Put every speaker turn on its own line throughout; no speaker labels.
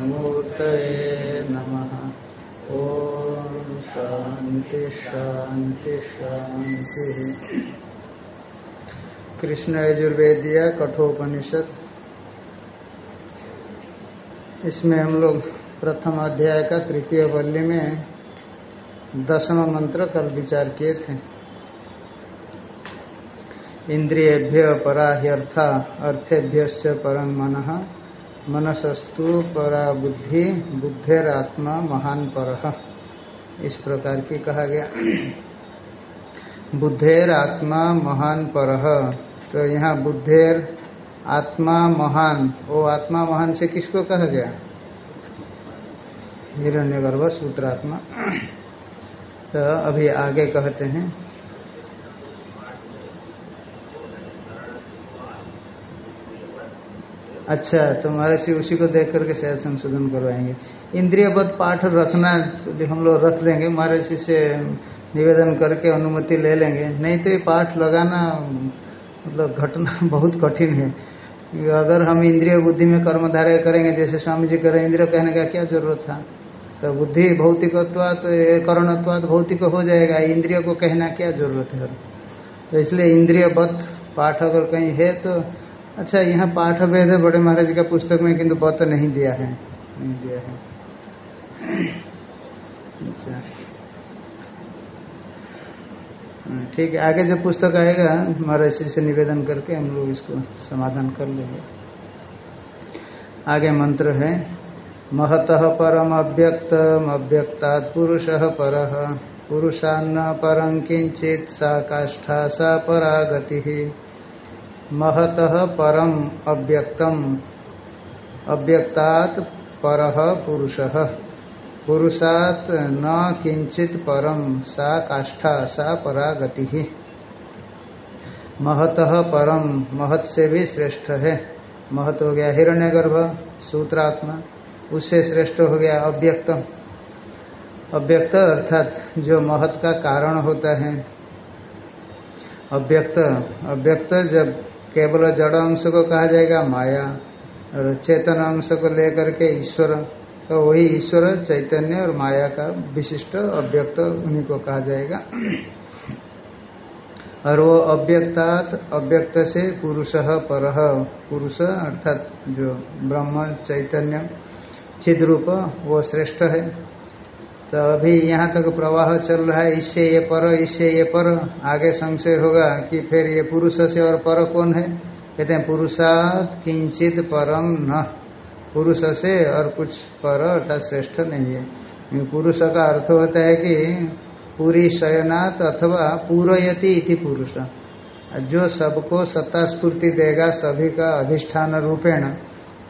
मूर्तये नमः। ॐ शान्ति शान्ति शान्ति। कृष्ण यजुर्वेदिया कठोपनिषद। इसमें हम लोग प्रथम अध्याय का तृतीय वल्ली में दसवा मंत्र कल विचार किए थे। इंद्रियभ्य पराह्यर्था अर्थेभ्य परम मन। मनसस्तु परा बुद्धि बुद्धेर आत्मा महान पर। इस प्रकार की कहा गया। बुद्धेर आत्मा महान पर। तो यहाँ बुद्धेर आत्मा महान। वो आत्मा महान से किसको कहा गया? हिरण्यगर्भ सूत्रात्मा। तो अभी आगे कहते हैं। अच्छा तो महाराज जी उसी को देख करके शायद संशोधन करवाएँगे। इंद्रियबद्ध पाठ रखना हम लोग रख लेंगे, महाराज जी से निवेदन करके अनुमति ले लेंगे। नहीं तो ये पाठ लगाना मतलब घटना बहुत कठिन है। अगर हम इंद्रिय बुद्धि में कर्मधारय करेंगे, जैसे स्वामी जी करें इंद्रिय कहने का क्या ज़रूरत था? तो बुद्धि भौतिकत्वा भौतिकत्वात करणत्वात भौतिक हो जाएगा, इंद्रिय को कहना क्या ज़रूरत है? तो इसलिए इंद्रियबद्ध पाठ अगर कहीं है तो अच्छा यहाँ पाठ भेद है, बड़े महाराज का पुस्तक में, किंतु बत नहीं दिया है। नहीं दिया है। अच्छा। ठीक है, आगे जो पुस्तक आएगा, महाराज जी से निवेदन करके हम लोग इसको समाधान कर लेंगे। आगे मंत्र है, महत परम अव्यक्त अव्यक्ता पुरुष पर। पुरुषान्न परं किंचित सा काष्ठा, सा परा गति महत परम अव्यक्तम। अव्यक्तात् पर पुरुष। पुरुषात न किंचित परम, सा काष्ठा, सा परा गति महत परम महत से भी श्रेष्ठ है। महत हो गया हिरण्यगर्भ, सूत्रात्मा। उससे श्रेष्ठ हो गया अव्यक्त अव्यक्त अर्थात जो महत का कारण होता है। अव्यक्त अव्यक्त जब केवल जड़ अंश को कहा जाएगा, माया और चेतन अंश को लेकर के ईश्वर। तो वही ईश्वर, चैतन्य और माया का विशिष्ट अव्यक्त उन्हीं को कहा जाएगा। और वो अव्यक्तात्, अव्यक्त से पुरुष पर, पुरुष अर्थात जो ब्रह्म, चैतन्य चिद रूप वो श्रेष्ठ है। तो अभी यहाँ तक प्रवाह चल रहा है, इससे ये पर, इससे ये पर। आगे संशय होगा कि फिर ये पुरुष से और पर कौन है? कहते हैं, पुरुषात किंचित परम न। पुरुष से और कुछ पर अर्थात श्रेष्ठ नहीं है। पुरुष का अर्थ होता है कि पूरी शयनात अथवा पूरयति इति पुरुष। जो सबको सत्ता स्फूर्ति देगा, सभी का अधिष्ठान रूपेण,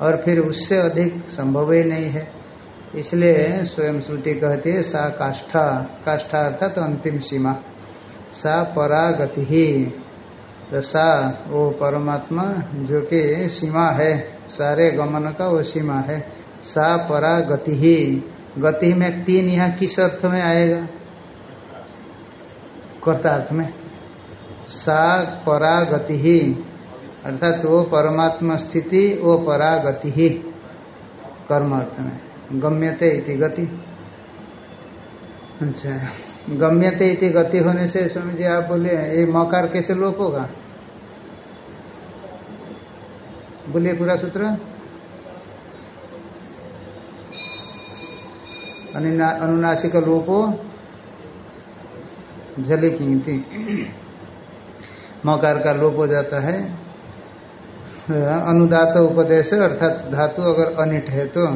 और फिर उससे अधिक संभव ही नहीं है। इसलिए स्वयं श्रुति कहती है, सा काष्ठा काष्ठा अर्थात तो अंतिम सीमा। सा परागति ही तो सा, वो परमात्मा जो कि सीमा है, सारे गमन का वो सीमा है। सा परागति ही गति में तीन यहाँ किस अर्थ में आएगा? कर्तार्थ में। सा परागति ही अर्थात वो परमात्मा स्थिति, वो परागति ही कर्म अर्थ में। गम्यते इति गति। अच्छा गम्यते इति गति होने से स्वामी जी आप बोले, ये मकार कैसे लोप होगा? बोलिए पूरा सूत्र। अनुनासिक लोपो झली कीमती मकार का लोप हो जाता है। अनुदात उपदेश, अर्थात धातु अगर अनिट है तो।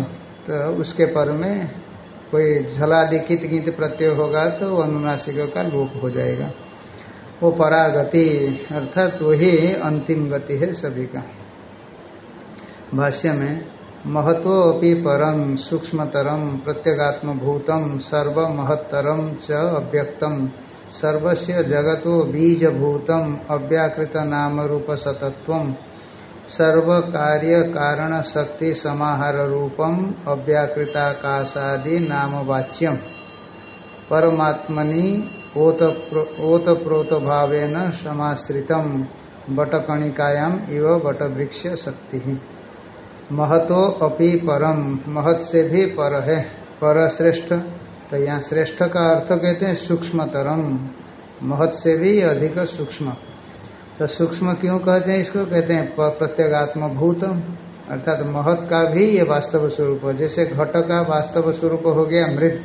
तो उसके पर में कोई झलादि कित गित प्रत्यय होगा तो अनुनासिक का लोप हो जाएगा। वो परागति अर्थात वही अंतिम गति है सभी का। भाष्य में महत्व अपि परम सूक्ष्मतरम प्रत्यगात्म भूतम सर्व महत्तरम च अव्यक्तम सर्वस्य जगतो बीजभूतम अव्याकृत नाम रूप सतत्वम सर्व कार्य कारण शक्ति समाहार रूपम अव्याकृताकाशादि नाम वाच्यम परमात्मनि ओत प्रोत भावेन समाश्रितम। बटकणिकायाम इव बट वृक्ष शक्ति महतो अपि परम। महत से भी पर है पर श्रेष्ठ तो यहाँ श्रेष्ठ का अर्थ कहते हैं सूक्ष्मतरम। महत से भी अधिक सूक्ष्म। तो सूक्ष्म क्यों कहते हैं इसको? कहते हैं प्रत्येगात्म भूत अर्थात तो महत का भी ये वास्तव स्वरूप जैसे घट का वास्तव स्वरूप हो गया मृद,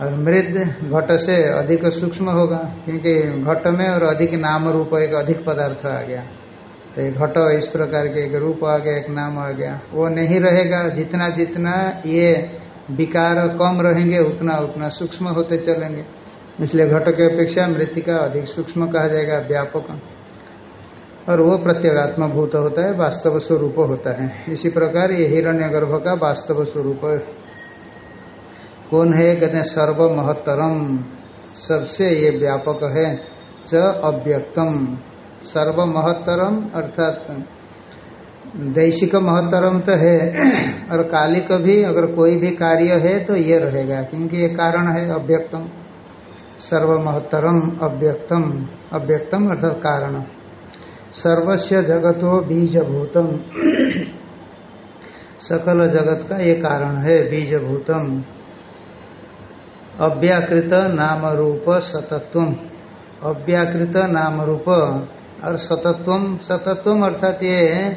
और मृद घट से अधिक सूक्ष्म होगा, क्योंकि घट में और अधिक नाम रूप, एक अधिक पदार्थ आ गया। तो ये घट इस प्रकार के एक रूप आ गया, एक नाम आ गया। वो नहीं रहेगा, जितना जितना ये विकार कम रहेंगे, उतना उतना सूक्ष्म होते चलेंगे। इसलिए घट की अपेक्षा मृतिका अधिक सूक्ष्म कहा जाएगा, व्यापक। और वो प्रत्येगात्म भूत होता है, वास्तव स्वरूप होता है। इसी प्रकार ये हिरण्य गर्भ का वास्तव स्वरूप कौन है? कहते हैं सर्व महत्तरम सबसे ये व्यापक है, च अव्यक्तम। सर्व महत्तरम अर्थात दैशिक महत्तरम तो है, और कालिक भी, अगर कोई भी कार्य है तो ये रहेगा, क्योंकि ये कारण है, अव्यक्तम। सर्वमहत्तरम, अव्यक्तम। अव्यक्तम अर्थात कारण। सर्वस्व जगतो बीजभूतम। सकल जगत का ये कारण है, बीजभूतम। अव्याकृत नाम रूप सतत्व अव्याकृत नाम रूप और सतत्व सतत्व अर्थात ये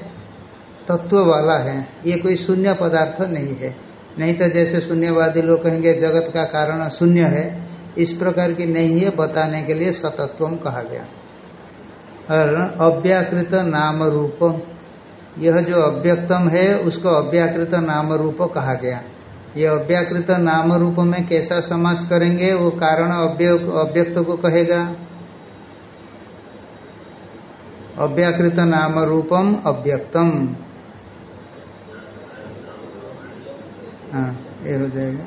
तत्व वाला है। ये कोई शून्य पदार्थ नहीं है। नहीं तो जैसे शून्यवादी लोग कहेंगे जगत का कारण शून्य है, इस प्रकार की नहीं है, बताने के लिए सतत्व कहा गया। और अव्याकृत नाम रूप। यह जो अव्यक्तम है, उसको अव्याकृत नाम रूप कहा गया। यह अव्याकृत नाम रूप में कैसा समास करेंगे, वो कारण अव्यक्त को कहेगा। अव्याकृत नाम रूपम अव्यक्तम। हाँ ये हो जाएगा।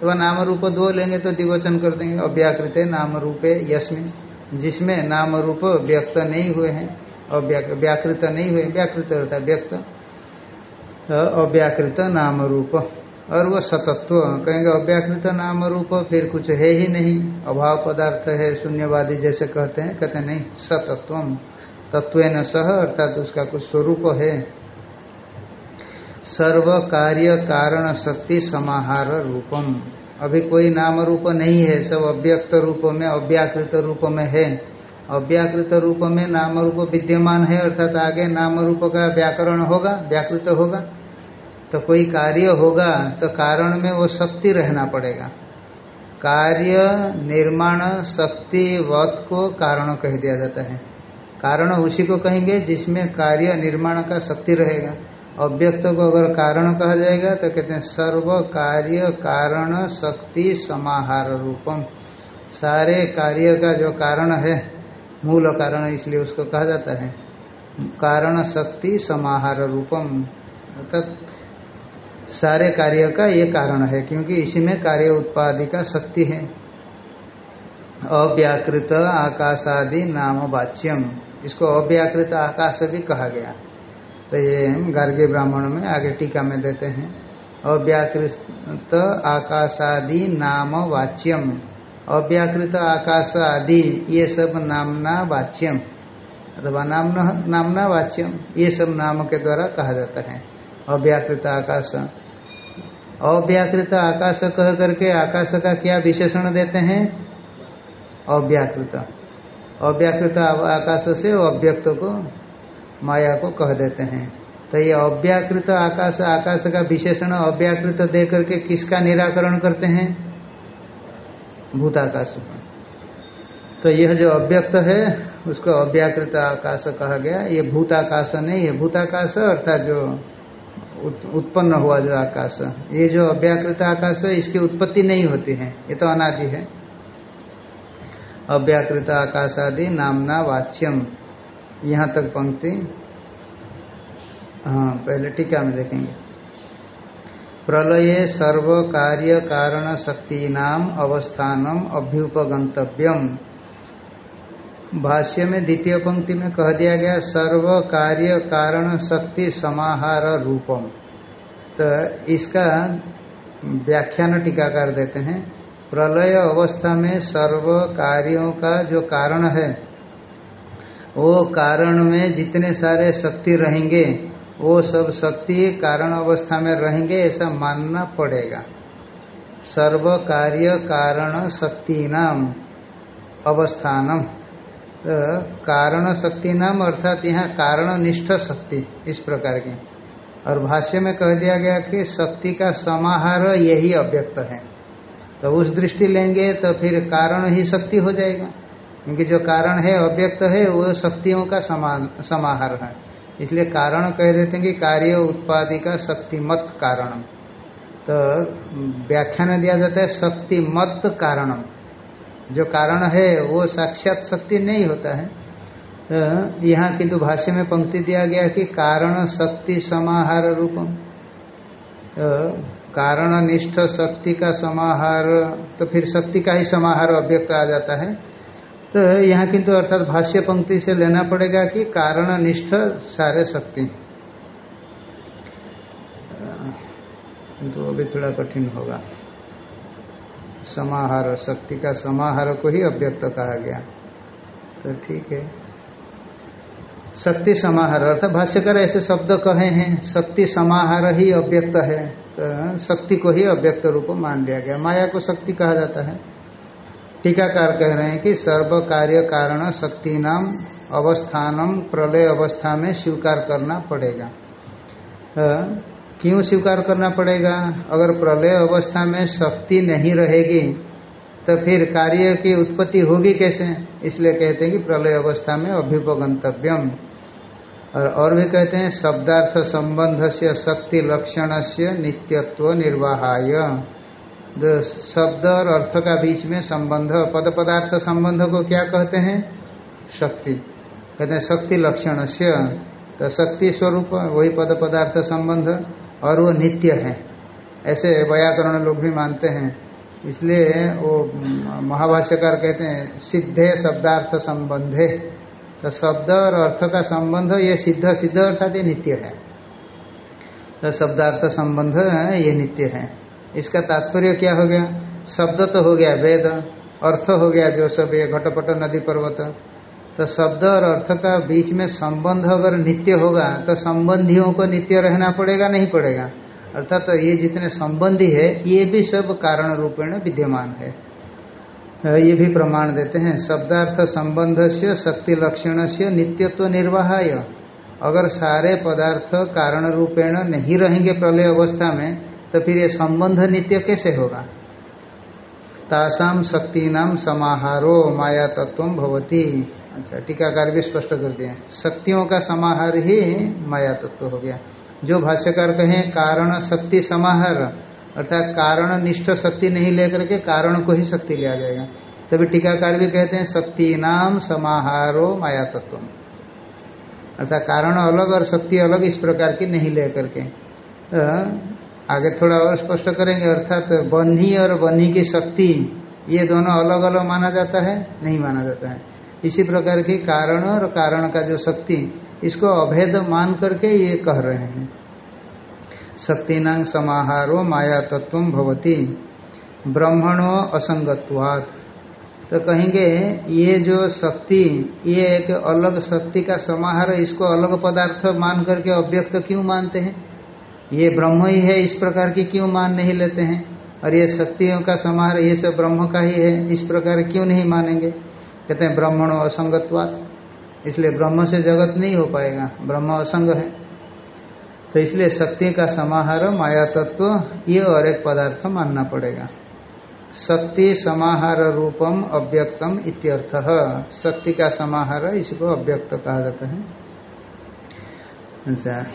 तो नाम रूप दो लेंगे तो दिवचन कर देंगे। अव्याकृत नाम रूपे यशमिन जिसमें नाम रूप व्यक्त नहीं हुए हैं और व्याकृत नहीं हुए, व्याकृत होता है व्यक्त अव्याकृत नाम रूप। और वो सतत्व, कहेंगे अव्याकृत नाम रूप फिर कुछ है ही नहीं, अभाव पदार्थ है, शून्यवादी जैसे कहते हैं, कहते नहीं सतत्व तत्व न सह, अर्थात उसका कुछ स्वरूप है। सर्व कार्य कारण शक्ति समाहार रूपम। अभी कोई नाम रूप नहीं है, सब अव्यक्त रूप में, अव्याकृत रूप में है। अव्याकृत रूप में नाम रूप विद्यमान है, अर्थात आगे नाम रूप का व्याकरण होगा, व्याकृत होगा। तो कोई कार्य होगा तो कारण में वो शक्ति रहना पड़ेगा। कार्य निर्माण शक्ति वत को कारण कह दिया जाता है। कारण उसी को कहेंगे जिसमें कार्य निर्माण का शक्ति रहेगा। अव्यक्त को अगर कारण कहा जाएगा तो कहते हैं सर्व कार्य, कारण, शक्ति, समाहार रूपम। सारे कार्य का जो कारण है, मूल कारण इसलिए उसको कहा जाता है। कारण, शक्ति, समाहार रूपम। अर्थात सारे कार्य का ये कारण है, क्योंकि इसी में कार्य उत्पादि का शक्ति है। अव्याकृत आकाशादि नाम वाच्यम। इसको अव्याकृत आकाश भी कहा गया। तो ये गार्गे ब्राह्मण में आगे टीका में देते हैं। अव्याकृत आकाशादि नाम वाच्यम। अव्याकृत आकाश आदि ये सब नामना वाच्यम। अथवा नामना नामना वाच्यम, ये सब नाम के द्वारा कहा जाता है। अव्याकृत आकाश। अव्याकृत आकाश कह करके आकाश का क्या विशेषण देते हैं? अव्याकृत। अव्याकृत आकाश से अव्यक्त को माया को कह देते हैं। तो ये अव्याकृत आकाश आकाश का विशेषण अव्याकृत दे करके किसका निराकरण करते हैं? भूताकाश तो यह जो अव्यक्त है, उसको अव्याकृत आकाश कहा गया। ये भूताकाश नहीं है भूताकाश अर्थात जो उत्पन्न हुआ जो आकाश। ये जो अव्याकृत आकाश है, इसकी उत्पत्ति नहीं होती है। ये तो अनादि है। अव्याकृत आकाश आदि नामना वाच्यम। यहाँ तक पंक्ति। हाँ पहले टीका में देखेंगे। प्रलये सर्व कार्य कारण शक्ति नाम अवस्थानम अभ्युपगंतव्यम भाष्य में द्वितीय पंक्ति में कह दिया गया सर्व कार्य कारण शक्ति समाहार रूपम तो इसका व्याख्यान टीकाकार देते हैं। प्रलय अवस्था में सर्व कार्यों का जो कारण है वो कारण में जितने सारे शक्ति रहेंगे, वो सब शक्ति कारण अवस्था में रहेंगे, ऐसा मानना पड़ेगा। सर्व कार्य कारण शक्ति नाम अवस्थानम। तो कारण शक्ति नाम अर्थात यहाँ कारण निष्ठ शक्ति, इस प्रकार की। और भाष्य में कह दिया गया कि शक्ति का समाहार यही अव्यक्त है। तो उस दृष्टि लेंगे तो फिर कारण ही शक्ति हो जाएगा। क्योंकि जो कारण है, अव्यक्त है, वो शक्तियों का समान समाहार है। इसलिए कारण कह देते हैं कि कार्य उत्पादि का शक्तिमत कारण तो व्याख्यान दिया जाता है शक्तिमत कारणम। जो कारण है, वो साक्षात शक्ति नहीं होता है। तो यहाँ किंतु भाष्य में पंक्ति दिया गया कि कारण शक्ति समाहार रूपम। तो कारण निष्ठ शक्ति का समाहार तो फिर शक्ति का ही समाहार अव्यक्त आ जाता है। तो यहाँ किंतु अर्थात भाष्य पंक्ति से लेना पड़ेगा कि कारण निष्ठ सारे शक्ति। तो अभी थोड़ा कठिन होगा। समाहार शक्ति का समाहार को ही अव्यक्त कहा गया। तो ठीक है। शक्ति समाहार, अर्थात भाष्यकर ऐसे शब्द कहे हैं, शक्ति समाहार ही अव्यक्त है तो शक्ति को ही अव्यक्त रूप मान लिया गया। माया को शक्ति कहा जाता है। टीकाकार कह रहे हैं कि सर्व कार्य कारण शक्ति नाम अवस्थानम प्रलय अवस्था में स्वीकार करना पड़ेगा। क्यों स्वीकार करना पड़ेगा? अगर प्रलय अवस्था में शक्ति नहीं रहेगी तो फिर कार्य की उत्पत्ति होगी कैसे? इसलिए कहते हैं कि प्रलय अवस्था में अभ्युपगंतव्यम और और भी कहते हैं, शब्दार्थ संबंध से शक्ति लक्षण से नित्यत्व निर्वाहाय। शब्द और अर्थ का बीच में संबंध, पद पदार्थ संबंध को क्या कहते हैं? शक्ति। कहते हैं शक्ति लक्षण से तो शक्ति स्वरूप, वही पद पदार्थ संबंध और वो नित्य है। ऐसे व्याकरण लोग भी मानते हैं। इसलिए वो महाभाष्यकार कहते हैं, सिद्धे शब्दार्थ संबंधे। तो शब्द और अर्थ का संबंध, ये सिद्ध सिद्ध अर्थात ये नित्य है। तो शब्दार्थ संबंध, ये नित्य है। इसका तात्पर्य क्या हो गया? शब्द तो हो गया वेद, अर्थ हो गया जो सब ये घटपट नदी पर्वत। तो शब्द और अर्थ का बीच में संबंध अगर नित्य होगा तो संबंधियों को नित्य रहना पड़ेगा, नहीं पड़ेगा। अर्थात तो ये जितने संबंधी है, ये भी सब कारण रूपेण विद्यमान है। ये भी प्रमाण देते हैं, शब्दार्थ संबंध से शक्ति लक्षण से नित्यत्व निर्वाहाय। अगर सारे पदार्थ कारण रूपेण नहीं रहेंगे प्रलय अवस्था में तो फिर ये संबंध नित्य कैसे होगा? तासाम शक्ति नाम समाहारो माया तत्व भवती। अच्छा टीकाकार भी स्पष्ट कर दिए। शक्तियों का समाहार ही माया तत्व हो गया। जो भाष्यकार कहे, कारण शक्ति समाहार, अर्थात कारण निष्ठ शक्ति नहीं लेकर के कारण को ही शक्ति लिया जाएगा। तभी टीकाकार भी कहते हैं शक्ति नाम समाहारो माया तत्व। अर्थात कारण अलग और शक्ति अलग इस प्रकार की नहीं लेकर के। आगे थोड़ा और स्पष्ट करेंगे, अर्थात तो बन्ही और बन्ही की शक्ति, ये दोनों अलग अलग माना जाता है, नहीं माना जाता है। इसी प्रकार की कारण और कारण का जो शक्ति, इसको अभेद मान करके ये कह रहे हैं। शक्तिनांग समाहारो माया तत्व भवती, ब्रह्मणो असंगत्वात्। तो कहेंगे, ये जो शक्ति, ये एक अलग शक्ति का समाहार, इसको अलग पदार्थ मान करके अव्यक्त क्यों मानते हैं? ये ब्रह्म ही है, इस प्रकार की क्यों मान नहीं लेते हैं? और ये शक्तियों का समाहार ये सब ब्रह्म का ही है, इस प्रकार क्यों नहीं मानेंगे? कहते हैं, ब्राह्मणों असंगत्वात। इसलिए ब्रह्म से जगत नहीं हो पाएगा, ब्रह्म असंग है। तो इसलिए शक्ति का समाहार माया तत्व ये और एक पदार्थ मानना पड़ेगा। शक्ति समाहार रूपम अव्यक्तम इत्यर्थ। शक्ति का समाहार इसको अव्यक्त कहा जाता है। अच्छा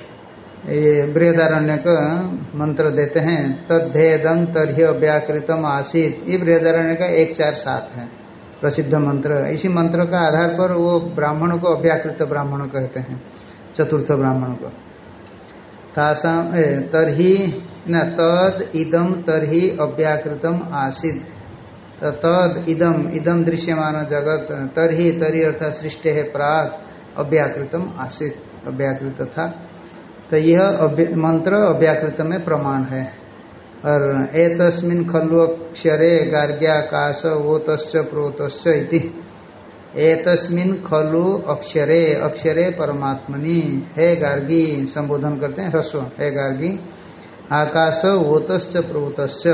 ये बृहदारण्य का मंत्र देते हैं, तद्धेदं तरह अव्याकृतम आसित। ये बृहदारण्य का एक चार सात है, प्रसिद्ध मंत्र। इसी मंत्र का आधार पर वो ब्राह्मण को अव्याकृत ब्राह्मण कहते हैं, चतुर्थ ब्राह्मण को। तरही, न, तद इदम तरही अव्याकृतम आसिद तो तद इदम इदम दृश्यमान जगत, तरही तरी अर्थात सृष्टि है प्राग, अव्याकृतम आसित। अव्याकृत था। तो यह मंत्र अव्याकृत में प्रमाण है। और एतस्मिन खलु अक्षरे गार्ग्याकाश वोतश्च प्रोतश्च इति। एतस्मिन खलु अक्षरे अक्षरे परमात्मनि। हे गार्गी, संबोधन करते हैं ह्रस्व। हे गार्गी, आकाश वोतश्च प्रोतश्च।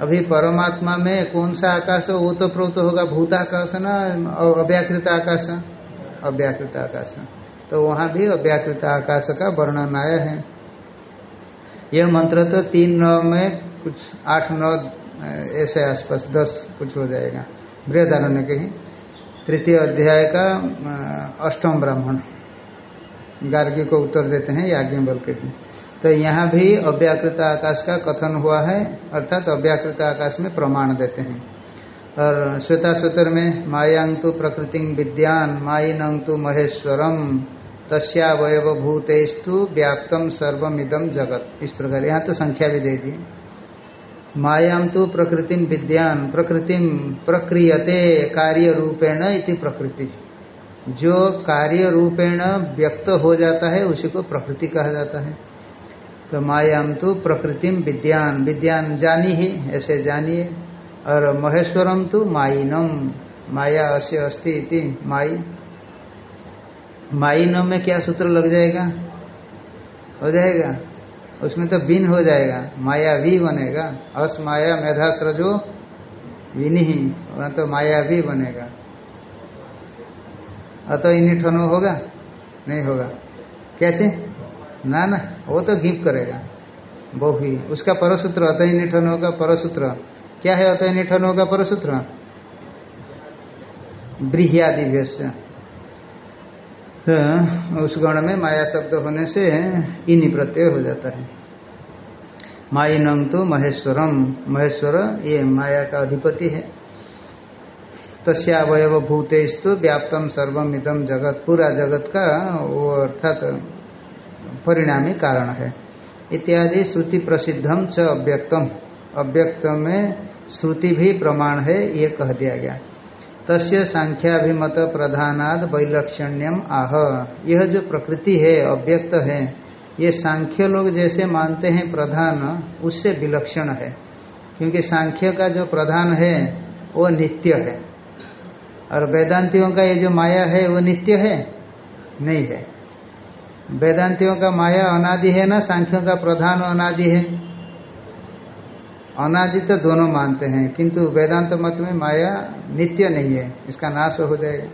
अभी परमात्मा में कौन सा आकाश वो तो प्रोत होगा? भूताकाश ना अव्याकृत आकाश? अव्याकृत आकाश। तो वहाँ भी अव्याकृत आकाश का वर्णन आया है। यह मंत्र तो तीन नौ में कुछ आठ नौ ऐसे आसपास दस कुछ हो जाएगा। बृहदारण्य के ही। तृतीय अध्याय का अष्टम ब्राह्मण। गार्गी को उत्तर देते हैं याज्ञ बल के भी तो यहाँ भी अव्याकृत आकाश का कथन हुआ है, अर्थात अव्याकृत आकाश में प्रमाण देते हैं। और श्वेता सूत्र में मायांग तो प्रकृति विद्यान माइनंग तो महेश्वरम तस्यावयव भूतेस्तु व्याप्तम सर्वमिदम जगत। इस प्रकार, यहाँ तो संख्या भी दे दी। मायाम तो प्रकृति विद्यान, प्रकृति प्रक्रियते कार्य रूपेण इति प्रकृति। जो कार्य रूपेण व्यक्त हो जाता है, उसी को प्रकृति कहा जाता है। तो मायाम तो प्रकृति विद्यान विद्यान जानी ही, ऐसे जानिए। और महेश्वरम तो माइनम, माया अस्य अस्ति इति, माई। माइनम में क्या सूत्र लग जाएगा? हो जाएगा। उसमें तो बिन हो जाएगा। माया भी बनेगा। अस माया मेधा सृजो विनी ही तो माया भी बनेगा। अतः इन्हीं ठनो होगा? नहीं होगा। कैसे? ना ना। वो तो घीप करेगा। वो भी उसका परसूत्र, अतः निठन होगा परसूत्र। क्या है अतः निठन होगा परसूत्र ब्रीहियादि तो उस गण में माया शब्द होने से इन्हीं प्रत्यय हो जाता है। माई नंग तो महेश्वरम। महेश्वर ये माया का अधिपति है। तस्यावयव भूतेस्तु व्याप्तम सर्वम इदम जगत। पूरा जगत का वो अर्थात परिणामी कारण है। इत्यादि श्रुति प्रसिद्धम च अव्यक्तम। अव्यक्त में श्रुति भी प्रमाण है, ये कह दिया गया। तस्य सांख्याभिमत प्रधानाद वैलक्षण्यम आह। यह जो प्रकृति है, अव्यक्त है, ये सांख्य लोग जैसे मानते हैं प्रधान, उससे विलक्षण है। क्योंकि सांख्य का जो प्रधान है, वो नित्य है। और वेदांतियों का ये जो माया है, वो नित्य है? नहीं है। वेदांतियों का माया अनादि है ना, सांख्यों का प्रधान अनादि है? अनादि तो दोनों मानते हैं, किंतु वेदांत मत में माया नित्य नहीं है, इसका नाश हो जाएगा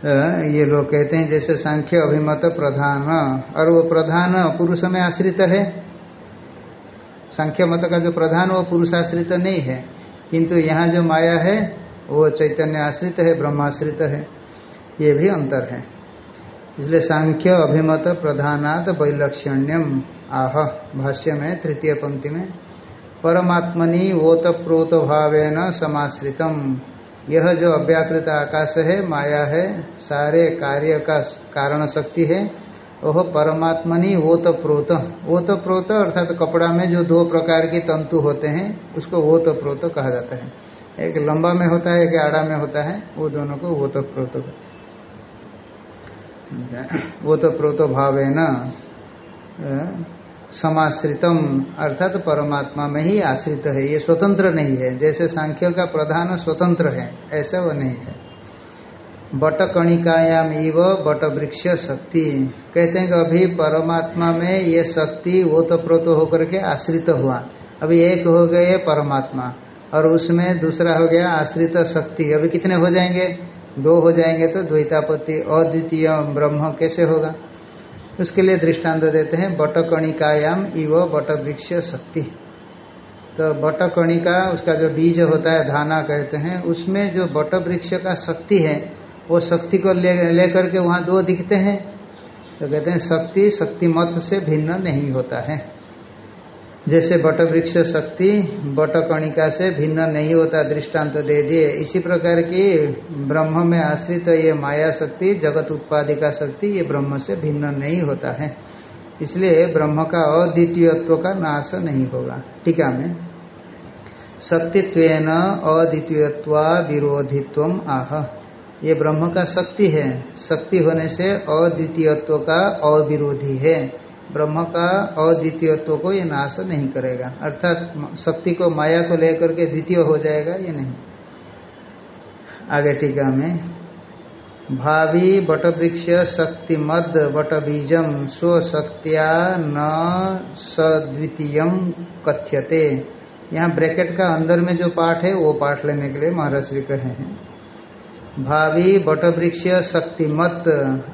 तो ये लोग कहते हैं, जैसे सांख्य अभिमत प्रधान और वो प्रधान पुरुष में आश्रित है। सांख्य मत का जो प्रधान, वो पुरुषाश्रित नहीं है, किंतु यहाँ जो माया है, वो चैतन्य आश्रित है, ब्रह्माश्रित है, ये भी अंतर है। इसलिए सांख्य अभिमत प्रधानात वैलक्षण्यम। आह, भाष्य में, तृतीय पंक्ति में, परमात्मनि ओत प्रोत भावेन समाश्रितम। यह जो अव्याकृत आकाश है, माया है, सारे कार्य का कारण शक्ति है वह परमात्मनि ओत प्रोत ओत प्रोत अर्थात कपड़ा में जो दो प्रकार के तंतु होते हैं, उसको ओत प्रोत कहा जाता है। एक लंबा में होता है, एक आड़ा में होता है, वो दोनों को ओत प्रोत वो तो प्रोतो भाव न समाश्रितम, अर्थात तो परमात्मा में ही आश्रित है, ये स्वतंत्र नहीं है। जैसे सांख्यों का प्रधान स्वतंत्र है, ऐसा वो नहीं है। बट कणिकायाम इव बट वृक्ष शक्ति। कहते हैं कि अभी परमात्मा में ये शक्ति वो तो प्रोत होकर के आश्रित हुआ। अभी एक हो गए परमात्मा, और उसमें दूसरा हो गया आश्रित शक्ति। अभी कितने हो जाएँगे? दो हो जाएँगे तो द्वैतापति अद्वितीय ब्रह्म कैसे होगा? उसके लिए दृष्टांत देते हैं, बटकणिकायाम इव बट वृक्ष शक्ति तो बटकणिका, उसका जो बीज होता है, धाना कहते हैं, उसमें जो बट वृक्ष का शक्ति है, वो शक्ति को लेकर ले के वहाँ दो दिखते हैं। तो कहते हैं शक्ति शक्ति मत से भिन्न नहीं होता है। जैसे बट वृक्ष शक्ति बट कणिका से भिन्न नहीं होता दृष्टांत दे दिए। इसी प्रकार की ब्रह्म में आश्रित तो ये माया शक्ति, जगत उत्पादिका शक्ति, ये ब्रह्म से भिन्न नहीं होता है। इसलिए ब्रह्म का अद्वितीयत्व का नाश नहीं होगा। टीका में शक्तित्व अद्वितीयत्वा विरोधित्व आह। ये ब्रह्म का शक्ति है। शक्ति होने से अद्वितीयत्व का अविरोधी है। ब्रह्म का अद्वितीयत्व को ये नाश नहीं करेगा। अर्थात शक्ति को माया को लेकर के द्वितीय हो जाएगा, ये नहीं। आगे टीका में, भावी बटवृक्ष शक्ति मद बट बीजम स्वशक्तिया न सद्वितीय कथ्यते। यहाँ ब्रैकेट का अंदर में जो पाठ है, वो पाठ लेने के लिए महाराज कहे हैं। भावी बटवृक्ष शक्तिमत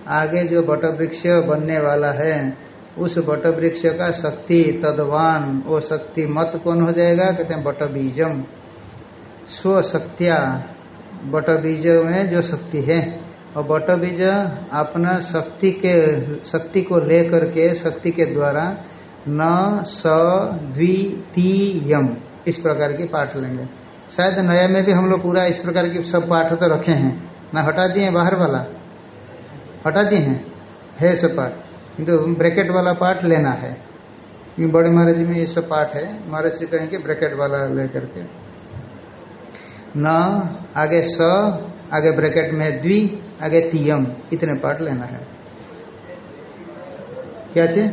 आगे जो बटवृक्ष बनने वाला है उस बटवृक्ष का शक्ति तदवान, वो शक्ति मत कौन हो जाएगा? कहते हैं बट बटबीजम स्वशक्तिया बटबीज में जो शक्ति है। और बट बीज अपना शक्ति के, शक्ति को लेकर के, शक्ति के द्वारा न स द्वितीयम। इस प्रकार की पाठ लेंगे। शायद नया में भी हम लोग पूरा इस प्रकार की सब पाठ तो रखे हैं। ना हटा दिए बाहर वाला? हटा दिए हैं? है सब पाठ। किंतु तो ब्रैकेट वाला पार्ट लेना है। क्योंकि बड़े महाराज में ये सब पार्ट है। महाराज जी कहेंगे ब्रैकेट वाला लेकर के न, आगे स, आगे ब्रैकेट में द्वि, आगे तीयम, इतने पार्ट लेना है। क्या चीज़?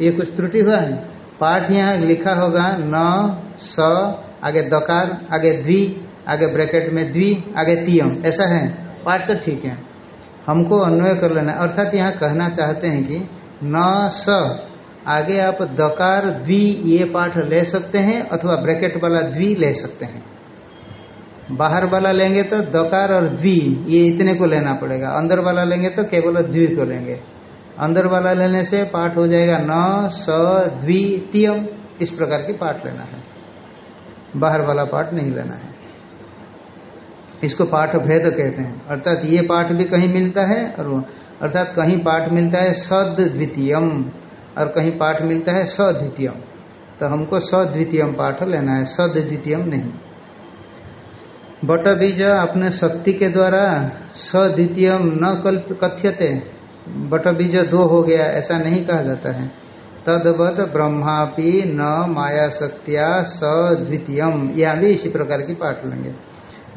ये कुछ त्रुटि हुआ है? पाठ यहाँ लिखा होगा न, स, आगे दकार, आगे द्वि, आगे ब्रैकेट में द्वि, आगे तीयम। ऐसा है? पाठ तो ठीक है। हमको अन्वय कर लेना अर्थात यहाँ कहना चाहते हैं कि न स, आगे आप दकार द्वि ये पाठ ले सकते हैं अथवा ब्रैकेट वाला द्वि ले सकते हैं। बाहर वाला लेंगे तो दकार और द्वि, ये इतने को लेना पड़ेगा। अंदर वाला लेंगे तो केवल द्वि को लेंगे। अंदर वाला लेने से पाठ हो जाएगा न, स द्वितीयम इस प्रकार की पाठ लेना है। बाहर वाला पाठ नहीं लेना है। इसको पाठ भेद कहते हैं। अर्थात ये पाठ भी कहीं मिलता है और अर्थात कहीं पाठ मिलता है सद द्वितीयम और कहीं पाठ मिलता है सद्वितीयम। तो हमको सद्वितीयम पाठ लेना है सद द्वितीयम नहीं। बट बीज अपने शक्ति के द्वारा सद्वितीयम न कल्प कथ्यते। बट बीज दो हो गया, ऐसा नहीं कहा जाता है। तदवत ब्रह्मापि न माया शक्तिया सद्वितीयम यह भी इसी प्रकार की पाठ लेंगे।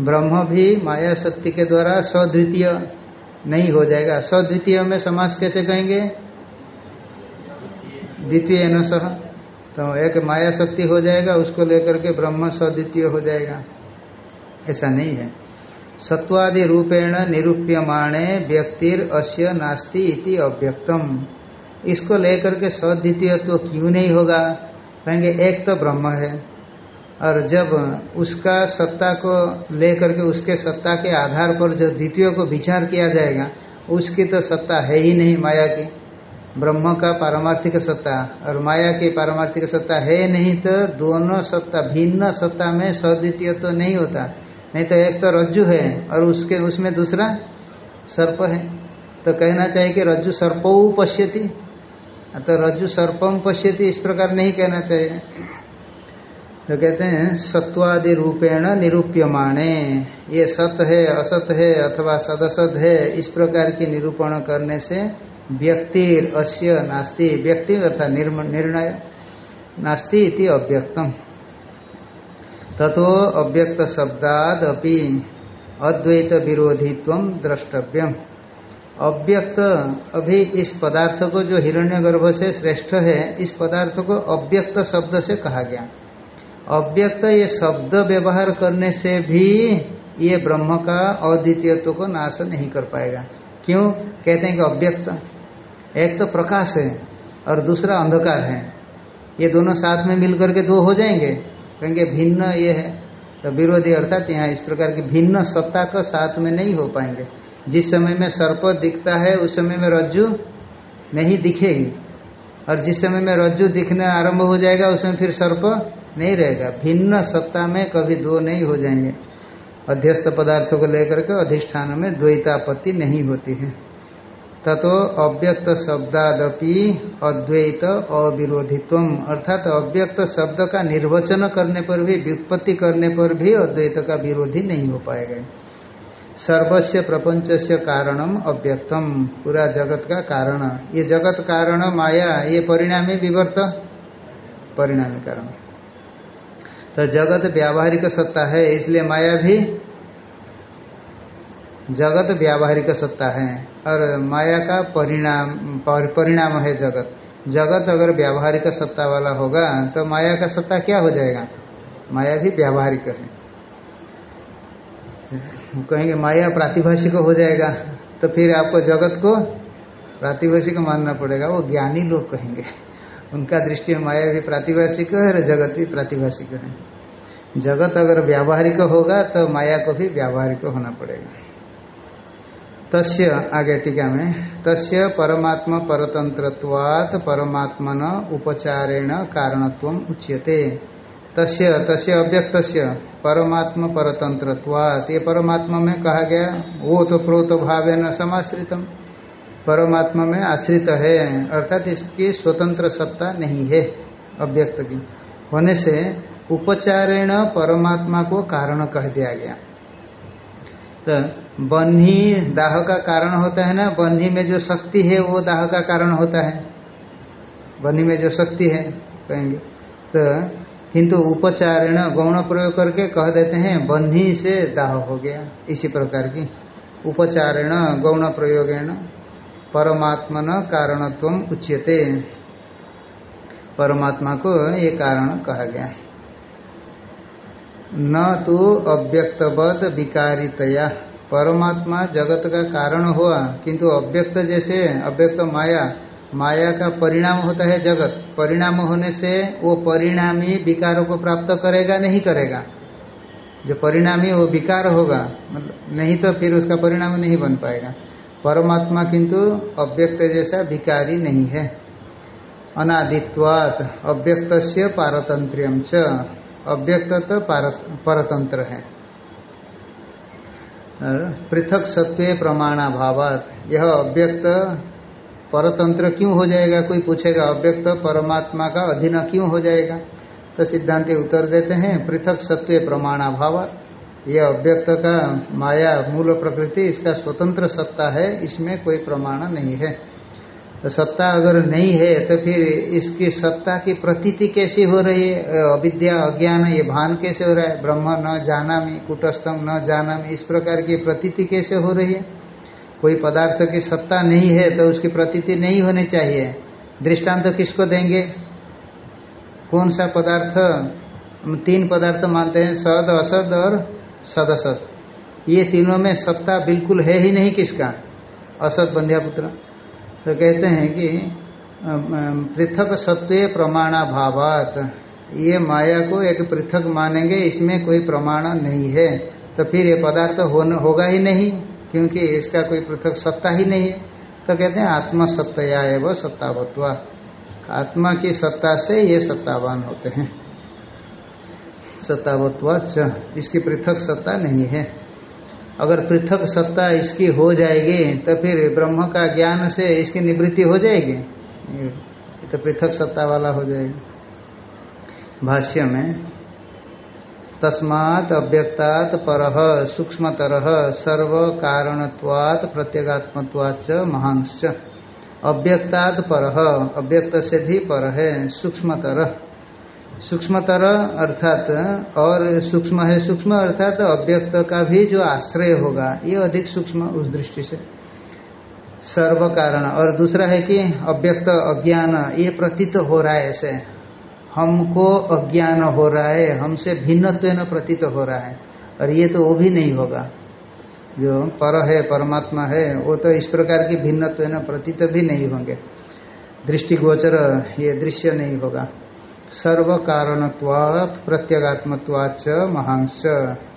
ब्रह्म भी माया शक्ति के द्वारा सद्वितीय नहीं हो जाएगा। सद्वितीय में समास कैसे कहेंगे? द्वितीय न सह। तो एक माया शक्ति हो जाएगा, उसको लेकर के ब्रह्म सद्वितीय हो जाएगा। ऐसा नहीं है। सत्वादि रूपेण निरूप्यमाणे व्यक्तिर अस्य नास्ति इति अव्यक्तम। इसको लेकर के सद्वितीय तो क्यों नहीं होगा? कहेंगे, एक तो ब्रह्म है। और जब उसका सत्ता को लेकर के उसके सत्ता के आधार पर जो द्वितीय को विचार किया जाएगा, उसकी तो सत्ता है ही नहीं माया की। ब्रह्म का पारमार्थिक सत्ता और माया की पारमार्थिक सत्ता है नहीं तो दोनों सत्ता, भिन्न सत्ता में सद्वितीय तो नहीं होता। नहीं तो एक तो रज्जु है और उसके, उसमें दूसरा सर्प है। तो कहना चाहिए कि रज्जु सर्पो पश्यति। तो रज्जु सर्पम पश्यति इस प्रकार नहीं कहना चाहिए। तो कहते हैं, सत्वादि रूपेण निरूप्यमाणे। ये सत है, असत है अथवा सदसत है, इस प्रकार की निरूपण करने से व्यक्ति अस्य नास्ति, व्यक्ति अर्थात निर्णय, नास्ति इति अव्यक्तम। तथो अव्यक्त शब्दाद अपि अद्वैत विरोधित्व द्रष्टव्यम। अव्यक्त अभी इस पदार्थ को जो हिरण्यगर्भ से श्रेष्ठ है, इस पदार्थ को अव्यक्त शब्द से कहा गया। अव्यक्त ये शब्द व्यवहार करने से भी ये ब्रह्म का अद्वितीयत्व को नाश नहीं कर पाएगा। क्यों? कहते हैं कि अव्यक्त। एक तो प्रकाश है और दूसरा अंधकार है। ये दोनों साथ में मिलकर के दो हो जाएँगे। कहेंगे भिन्न ये है। तो विरोधी अर्थात यहाँ इस प्रकार की भिन्न सत्ता का साथ में नहीं हो पाएँगे। जिस समय में सर्प दिखता है, उस समय में रज्जु नहीं दिखेगी। और जिस समय में रज्जु दिखने आरंभ हो जाएगा उसमें फिर सर्प नहीं रहेगा। भिन्न सत्ता में कभी दो नहीं हो जाएँगे। अध्यस्त पदार्थों को लेकर के अधिष्ठान में द्वैतापत्ति नहीं होती है। ततो अव्यक्त शब्दादपि अद्वैत अविरोधित्व अर्थात अव्यक्त शब्द का निर्वचन करने पर भी, व्युत्पत्ति करने पर भी अद्वैत का विरोधी नहीं हो पाएगा। सर्वस्व प्रपंच से कारणम अव्यक्तम। पूरा जगत का कारण। ये जगत कारण माया, ये परिणामी विवर्त, परिणामी कारण। तो जगत व्यावहारिक सत्ता है इसलिए माया भी जगत व्यावहारिक सत्ता है। और माया का परिणाम पर, परिणाम है जगत। जगत अगर व्यावहारिक सत्ता वाला होगा तो माया का सत्ता क्या हो जाएगा? माया भी व्यावहारिक है। कहेंगे माया प्रातिभाषिक हो जाएगा तो फिर आपको जगत को प्रातिभाषिक मानना पड़ेगा। वो ज्ञानी लोग कहेंगे। उनका दृष्टि माया भी प्रातिभाषिक है, और जगत भी प्रातिभाषिक है। जगत अगर व्यावहारिक होगा तो माया को भी व्यावहारिक होना पड़ेगा। तस्य, आगे टीका में, तस्य परमात्मा परतंत्रत्वात् परमात्मन उपचारेण कारणत्व उच्यते। तस्य तस्य अव्यक्त परमात्मा परतंत्रत्वात्। ये परमात्मा में कहा गया, वो तो प्रोत भाव न समाश्रितम। परमात्मा में आश्रित है, अर्थात इसकी स्वतंत्र सत्ता नहीं है, अव्यक्त की। होने से उपचारेण परमात्मा को कारण कह दिया गया। तो बन्ही दाह का कारण होता है ना, बन्ही में जो शक्ति है, वो दाह का कारण होता है। बन्ही में जो शक्ति है, कहेंगे। तो किंतु उपचारण गौण प्रयोग करके कह देते हैं, बन्ही से दाह हो गया, इसी प्रकार की। उपचारेण गौण प्रयोगेण परमात्मन कारणत्व उच्यते। परमात्मा को ये कारण कहा गया न तो अव्यक्तवद विकारितया। परमात्मा जगत का कारण हुआ, किंतु अव्यक्त जैसे अव्यक्त माया माया का परिणाम होता है जगत। परिणाम होने से वो परिणामी विकारों को प्राप्त करेगा, नहीं करेगा। जो परिणामी वो विकार होगा मतलब नहीं तो फिर उसका परिणाम नहीं बन पाएगा। परमात्मा किंतु अव्यक्त जैसा विकारी नहीं है। अनादित्वात अव्यक्त पारतंत्र्यम च। अव्यक्त तो परतंत्र है। पृथक सत्व प्रमाणाभावात। यह अव्यक्त परतंत्र क्यों हो जाएगा? कोई पूछेगा, अव्यक्त परमात्मा का अधीन क्यों हो जाएगा? तो सिद्धांत उत्तर देते हैं, पृथक सत्व प्रमाणाभावात। यह अव्यक्त का माया मूल प्रकृति, इसका स्वतंत्र सत्ता है, इसमें कोई प्रमाण नहीं है। तो सत्ता अगर नहीं है तो फिर इसकी सत्ता की प्रतीति कैसी हो रही है? अविद्या, अज्ञान, ये भान कैसे हो रहा है? ब्रह्म, न जाना में कुटस्थम, न जाना में इस प्रकार की प्रतीति कैसे हो रही है? कोई पदार्थ की सत्ता नहीं है तो उसकी प्रतीति नहीं होनी चाहिए। दृष्टांत तो किसको देंगे? कौन सा पदार्थ? तीन पदार्थ मानते हैं, सद, असद और सदसद ये तीनों में सत्ता बिल्कुल है ही नहीं किसका? असत बंध्या पुत्र तो कहते हैं कि पृथक सत्व प्रमाणाभावात। ये माया को एक पृथक मानेंगे इसमें कोई प्रमाण नहीं है। तो फिर ये पदार्थ हो, होगा ही नहीं क्योंकि इसका कोई पृथक सत्ता ही नहीं है। तो कहते हैं आत्मा सत्तया एवं सत्तावत्वा। आत्मा की सत्ता से ये सत्तावान होते हैं। सत्तावत्वा इसकी पृथक सत्ता नहीं है। अगर पृथक सत्ता इसकी हो जाएगी तो फिर ब्रह्म का ज्ञान से इसकी निवृत्ति हो जाएगी। तो पृथक सत्ता वाला हो जाएगी। भाष्य में, तस्मात् अव्यक्तात् पर, सूक्ष्मतर सर्व कारणत्वात् प्रत्यगात्मत्वाच महांश अव्यक्तात् पर, अव्यक्त से भी पर है, सूक्ष्मतर। सूक्ष्मतर अर्थात, और सूक्ष्म है सूक्ष्म अर्थात अव्यक्त का भी जो आश्रय होगा, ये अधिक सूक्ष्म उस दृष्टि से। सर्व कारण, और दूसरा है कि अव्यक्त, अज्ञान, ये प्रतीत हो रहा है ऐसे। हमको अज्ञान हो रहा है, हमसे भिन्न प्रतीत हो रहा है, और ये तो वो भी नहीं होगा। जो पर है, परमात्मा है, वो तो इस प्रकार की भिन्न प्रतीत भी नहीं होंगे। दृष्टिगोचर, ये दृश्य नहीं होगा। सर्व कारणत्वात् प्रत्यगात्मत्वाच महांश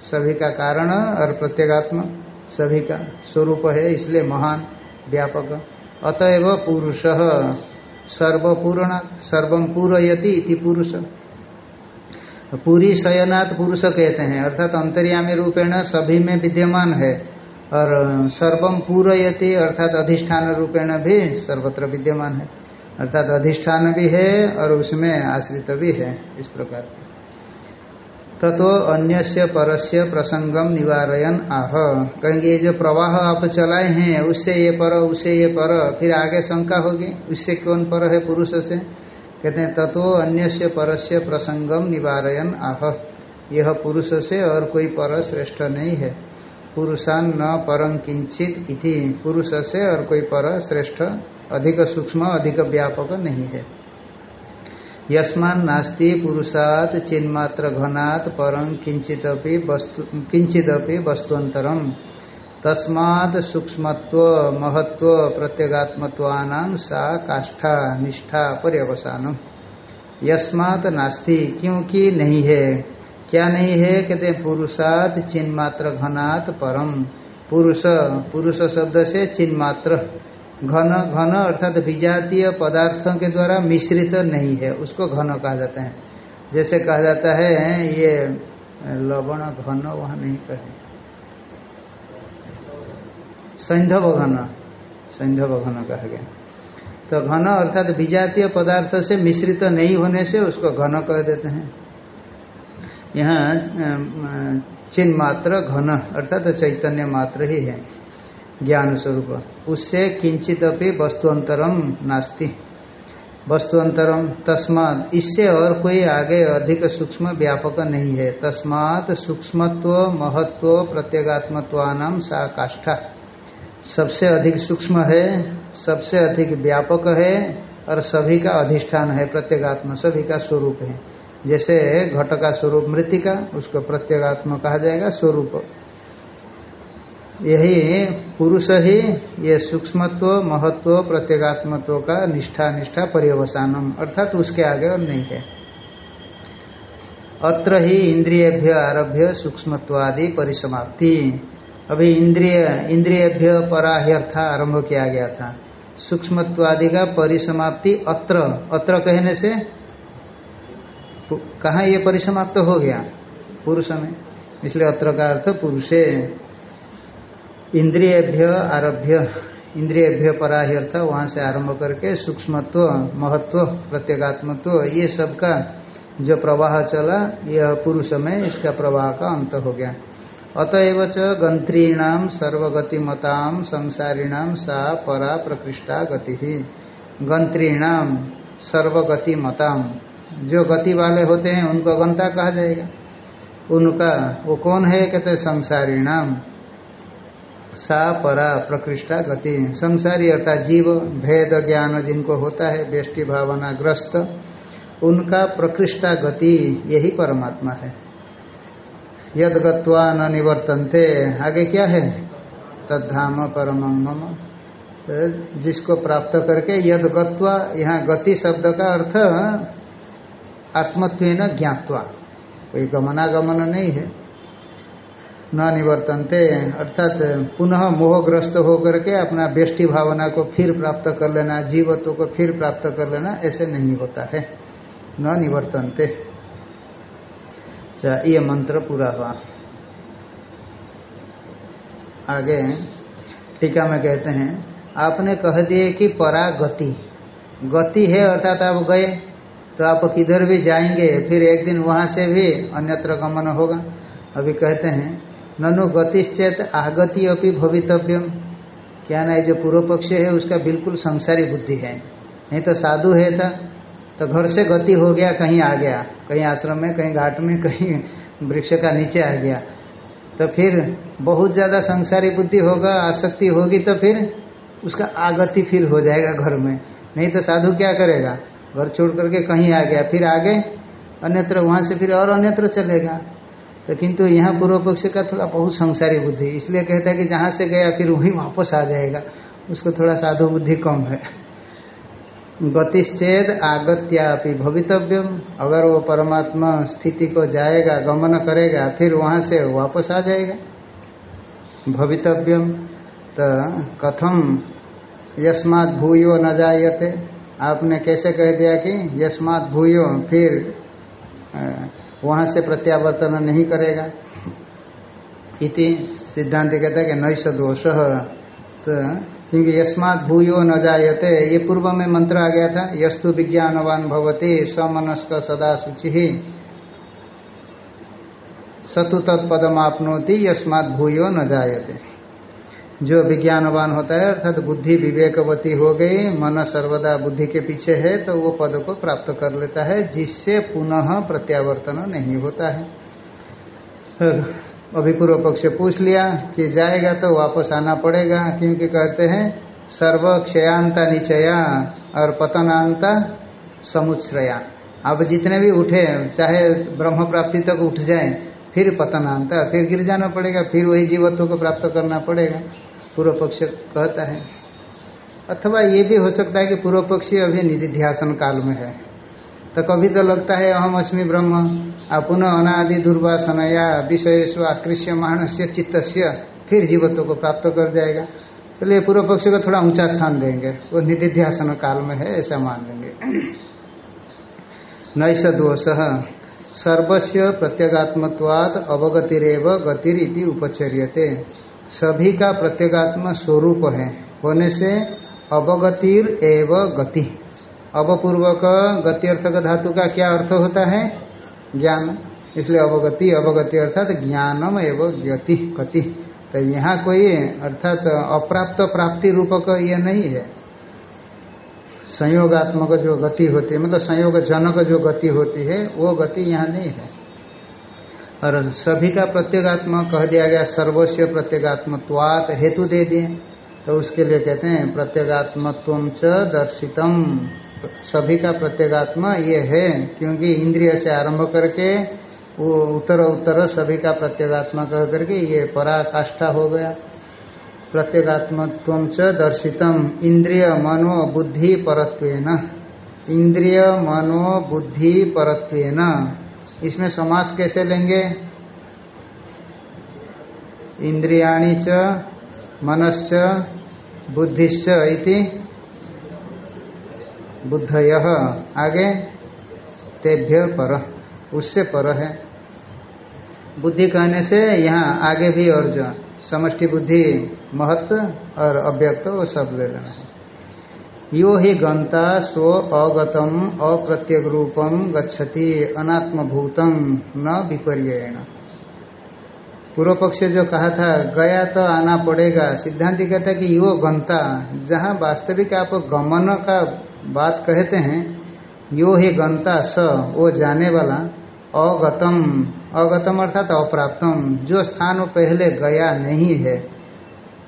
सभी का कारण और प्रत्यगात्म, सभी का स्वरूप है, इसलिए महान, व्यापक। अतएव पुरुष सर्वपूर्णात् सर्वम पूरयति इति पुरुष। पूरी शयनात् पुरुष कहते हैं, अर्थात अंतर्यामी रूपेण सभी में विद्यमान है, और सर्वम पूरयति, अर्थात अधिष्ठान रूपेण भी सर्वत्र विद्यमान है। अर्थात अधिष्ठान भी है और उसमें आश्रित भी है, इस प्रकार। तत्व अन्य परस्य प्रसंगम निवारयन आह। कहेंगे, ये जो प्रवाह आप चलाए हैं, उससे ये पर, उससे ये पर, फिर आगे शंका होगी, उससे कौन पर है पुरुष से? कहते हैं तत्व अन्य परस्य प्रसंगम निवारयन आह। यह पुरुष से और कोई पर श्रेष्ठ नहीं है। पुरुषान न परम किंचित इति, पुरुष से और कोई पर श्रेष्ठ अधिक सूक्ष्म, अधिक व्यापक नहीं है। यस्मान नास्ति पुरुषात, चिन्मात्र घनात्, परं किंचिदपि वस्तु किंचिदपि वस्तुअंतरम तस्मात् सूक्ष्मत्व, महत्व, प्रत्यगात्मत्वानां सा काष्ठा, निष्ठा पर्यवसानम यस्मात नास्ति, क्योंकि नहीं है। क्या नहीं है? कहते पुरुषात, चिन्मात्र घनात् परम पुरुष पुरुष शब्द से चिन्मात्र। घन घन अर्थात विजातीय पदार्थों के द्वारा मिश्रित तो नहीं है, उसको घन कहा जाता है। जैसे कहा जाता है, ये लवण, घन वहाँ नहीं कहे। सैंधव घन सैंधव घन कहा गया। तो घन अर्थात विजातीय पदार्थ से मिश्रित तो नहीं होने से उसको घन कह देते हैं। यहाँ चिन्ह मात्र घन, अर्थात चैतन्य मात्र ही है। ज्ञान स्वरूप उससे किंचित अपनी वस्तुअंतरम नास्ति। वस्तुअंतरम, तस्मात, इससे और कोई आगे अधिक सूक्ष्म व्यापक नहीं है। तस्मात सूक्ष्मत्व, महत्व प्रत्येगात्मत्वानाम सा काष्ठा। सबसे अधिक सूक्ष्म है, सबसे अधिक व्यापक है, और सभी का अधिष्ठान है, प्रत्येगात्म, सभी का स्वरूप है। जैसे घट का स्वरूप मृतिका, उसको प्रत्येगात्म कहा जाएगा, स्वरूप। यही पुरुष ही ये सूक्ष्मत्व, महत्व, प्रत्येगात्मत्व का निष्ठा निष्ठा पर्यवसानम। अर्थात उसके आगे और नहीं है। अत्र ही इंद्रियभ्य आरभ्य सूक्ष्मत्वादि परिसमाप्ति। अभी इंद्रिय, इंद्रियभ्य पराह्यर्थ आरंभ किया गया था। सूक्ष्मत्वादि का परिसमाप्ति अत्र। अत्र कहने से कहा ये परिसमाप्त हो गया? पुरुष में। इसलिए अत्र का अर्थ पुरुषे। इंद्रियभ्य आरभ्य, इंद्रियभ्य पराह्यर्थ वहाँ से आरंभ करके सूक्ष्मत्व, महत्व, प्रत्येगात्मत्व, ये सब का जो प्रवाह चला, यह पुरुष में इसका प्रवाह का अंत हो गया। अतएव च गंत्रीणाम सर्वगतिमताम संसारीणाम सा परा प्रकृष्टा गति। ही गंत्रीणाम सर्वगति मताम जो गति वाले होते हैं, उनको गंता कहा जाएगा। उनका, वो कौन है? कहते संसारी नाम सा, परा, प्रकृष्टा, गति। संसारी अर्थात जीव, भेद, ज्ञान जिनको होता है व्यष्टि भावना, ग्रस्त, उनका प्रकृष्टा गति, यही परमात्मा है। यद गत्वा न निवर्तनते। आगे क्या है? तद्धाम परम मम। जिसको प्राप्त करके यद गत्वा यहाँ गति शब्द का अर्थ आत्मत्व न ज्ञातवा। कोई गमनागमन नहीं है। न निवर्तनते, अर्थात पुनः मोहग्रस्त होकर के अपना बेष्टि भावना को फिर प्राप्त कर लेना, जीवत्व को फिर प्राप्त कर लेना, ऐसे नहीं होता है। न निवर्तनते। ये मंत्र पूरा हुआ। आगे टीका में कहते हैं, आपने कह दिए कि परा गति गति है अर्थात आप गए तो आप किधर भी जाएँगे, फिर एक दिन वहाँ से भी अन्यत्र गमन होगा। अभी कहते हैं ननु गतिश्चेत आगति अपनी भवितव्यम क्या नहीं जो पूर्व पक्ष है, उसका बिल्कुल संसारी बुद्धि है। नहीं तो साधु है था तो घर से गति हो गया, कहीं आ गया। कहीं आश्रम में, कहीं घाट में, कहीं वृक्ष का नीचे आ गया। तो फिर बहुत ज़्यादा संसारी बुद्धि होगा, आसक्ति होगी तो फिर उसका आगति फिर हो जाएगा घर में। नहीं तो साधु क्या करेगा? घर छोड़ करके कहीं आ गया, फिर आगे अन्यत्र, वहाँ से फिर और अन्यत्र चलेगा। तो किंतु यहाँ पूर्व पक्ष का थोड़ा बहुत संसारी बुद्धि, इसलिए कहता है कि जहाँ से गया फिर वहीं वापस आ जाएगा। उसको थोड़ा साधु बुद्धि कम है। गतिश्चेद आगत्यापि भवितव्यम। अगर वो परमात्मा स्थिति को जाएगा, गमन करेगा, फिर वहाँ से वापस आ जाएगा। भवितव्यम। तो कथम? यस्मात भूयो न जायते। आपने कैसे कह दिया कि यस्मात भूयो, फिर वहाँ से प्रत्यावर्तन नहीं करेगा। इति सिद्धांत कहता है कि नैष दोष। तो क्योंकि यस्मात भूयो न जायते, ये पूर्व में मंत्र आ गया था, यस्तु विज्ञानवान भवती, समनस्क सदा शुचि। सतु तत्पदम आपनोति यस्मात भूयो न जायते। जो विज्ञानवान होता है, अर्थात बुद्धि विवेकवती हो गई, मन सर्वदा बुद्धि के पीछे है तो वो पद को प्राप्त कर लेता है, जिससे पुनः प्रत्यावर्तन नहीं होता है। अभी पूर्व पक्ष पूछ लिया कि जाएगा तो वापस आना पड़ेगा, क्योंकि कहते हैं, सर्व क्षयांता निचया और पतनांता समुच्रया अब जितने भी उठे, चाहे ब्रह्म प्राप्ति तक उठ जाए, फिर पतनांता, फिर गिर जाना पड़ेगा, फिर वही जीवत्व को प्राप्त करना पड़ेगा। पूर्व पक्ष कहता है। अथवा ये भी हो सकता है कि पूर्व पक्षी अभी निधिध्यासन काल में है। तो कभी तो लगता है, अहम अस्मि ब्रह्म, आ पुनः अनादि विषय स्व आकृष्य मानस्य चित्त फिर जीवत्व को प्राप्त कर जाएगा। चलिए, पूर्व पक्ष को थोड़ा ऊँचा स्थान देंगे। वो निधिध्यासन काल में है, ऐसा मान लेंगे। नैष दोष सर्वस्व प्रत्यगात्मत्वाद अवगतिरेव गतिरिति उपचर्यते। सभी का प्रत्यगात्म स्वरूप है। होने से अवगतिर एव गति। अवपूर्वक गति अर्थ का धातु का क्या अर्थ होता है? ज्ञान। इसलिए अवगति अवगति अर्थात ज्ञानम एवं गति गति। तो यहाँ कोई अर्थात अप्राप्त प्राप्ति रूपक ये नहीं है। संयोगात्मक जो गति होती है मतलब संयोग जनक जो गति होती है, वो गति यहाँ नहीं है। और सभी का प्रत्येगात्म कह दिया गया, सर्वस्व प्रत्येगात्मत्वात हेतु दे दिए। तो उसके लिए कहते हैं, प्रत्येगात्मत्व च दर्शितम। सभी का प्रत्येगात्मा ये है, क्योंकि इंद्रिय से आरंभ करके, वो उत्तर उत्तर सभी का प्रत्येगात्मा कह करके ये पराकाष्ठा हो गया। प्रत्येगात्मत्व च दर्शितम। इंद्रिय मनो बुद्धि परत्व इंद्रिय मनो बुद्धि परत्व इसमें समास कैसे लेंगे? इंद्रियाणी च, मनश्च, बुद्धिश्च इति। बुद्धय आगे। तेभ्य पर। उससे पर है। बुद्धि कहने से यहाँ आगे भी और जो समष्टि बुद्धि, महत्व और अव्यक्त वो सब ले लेना है। यो ही गंता स्व अगतम अप्रत्यग रूपम गच्छति, अनात्मभूतम न विपर्यण पूर्व पक्ष जो कहा था, गया तो आना पड़ेगा। सिद्धांत कहता कि यो गंता जहाँ वास्तविक आप गमन का बात कहते हैं, यो ही गंता स, वो जाने वाला, अगतम। अगतम अर्थात अप्राप्तम। जो स्थान पहले गया नहीं है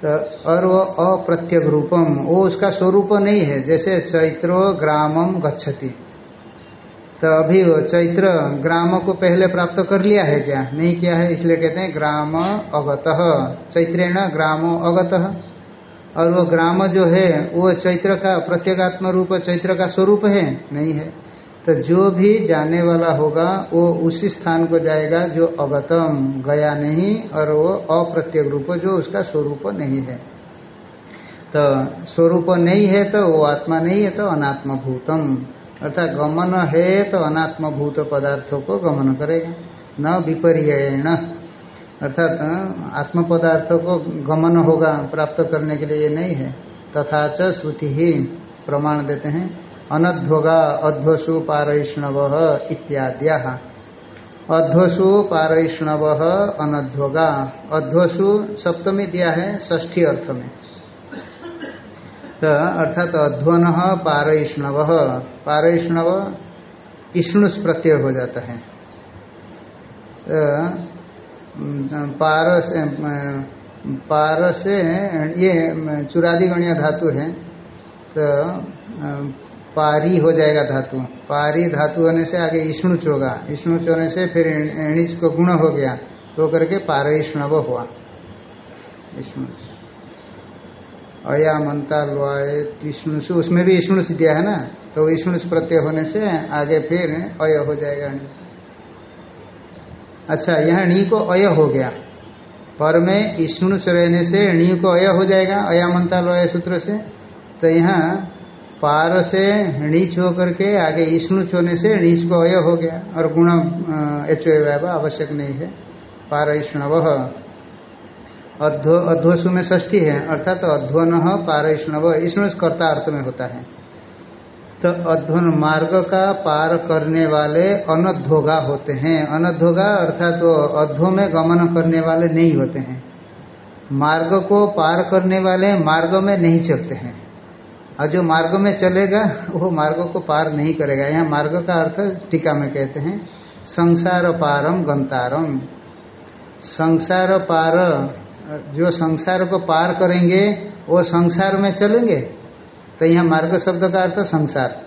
तो और वो अप्रत्यक रूपम। वो उसका स्वरूप नहीं है। जैसे चैत्रो ग्रामम गच्छति। तो अभी वो चैत्र ग्राम को पहले प्राप्त कर लिया है क्या? नहीं किया है, इसलिए कहते हैं ग्राम अगत। चैत्रेण ग्रामो अगत। और वो ग्राम जो है, वो चैत्र का प्रत्येगात्म रूप, चैत्र का स्वरूप है? नहीं है। तो जो भी जाने वाला होगा, वो उसी स्थान को जाएगा जो अगतम, गया नहीं, और वो अप्रत्यक रूप, जो उसका स्वरूप नहीं है। तो स्वरूप नहीं है तो वो आत्मा नहीं है तो अनात्म भूतम अर्थात गमन है तो अनात्म भूत पदार्थों को गमन करेगा। न विपर्य अर्थात आत्म पदार्थों को गमन होगा प्राप्त करने के लिए ये नहीं है। तथा च श्रुति ही प्रमाण देते हैं। अनध्वगा, अध्वसु पारैष्णव इत्याद्या। अध्वसु पारैष्णव अनध्वगा। अध्वसु सप्तमी दिया है ष्ठी अर्थ में। तो अर्थात अध्वन पारैष्णव। पारैष्णव इष्णुष प्रत्यय हो जाता है। तो पार से पार से ये चुरादिगणीय धातु है। तो पारी हो जाएगा धातु। पारी धातु होने से आगे इष्णुच होगा। इष्णुच होने से फिर एणिच को गुण हो गया। तो करके पारैष्णव हुआ। इष्णुच। अया मंता लॉय विष्णुष उसमें भी इष्णुच दिया है ना? तो इष्णुच प्रत्यय होने से आगे फिर अय हो जाएगा अच्छा यहाँ णी को अय हो गया। पर में इष्णुच रहने से णी को अय हो जाएगा, अयामंता लय सूत्र से। तो यहाँ पार से नीच होकर के आगे इष्णुच होने से नीच को अय हो गया और गुण एच आवश्यक नहीं है। पार इष्णव। अध्वसु में ष्ठी है, अर्थात तो अध्वन पार इष्णव। इष्णुष कर्ता अर्थ में होता है। तो अध्वन मार्ग का पार करने वाले अनध्वगा होते हैं। अनध्वगा अर्थात तो अध्व में गमन करने वाले नहीं होते हैं। मार्ग को पार करने वाले मार्ग में नहीं चलते हैं। और जो मार्ग में चलेगा, वो मार्ग को पार नहीं करेगा। यहाँ मार्ग का अर्थ टीका में कहते हैं संसार पारम गंतारम। संसार पार जो संसार को पार करेंगे, वो संसार में चलेंगे। तो यहाँ मार्ग शब्द का अर्थ संसार।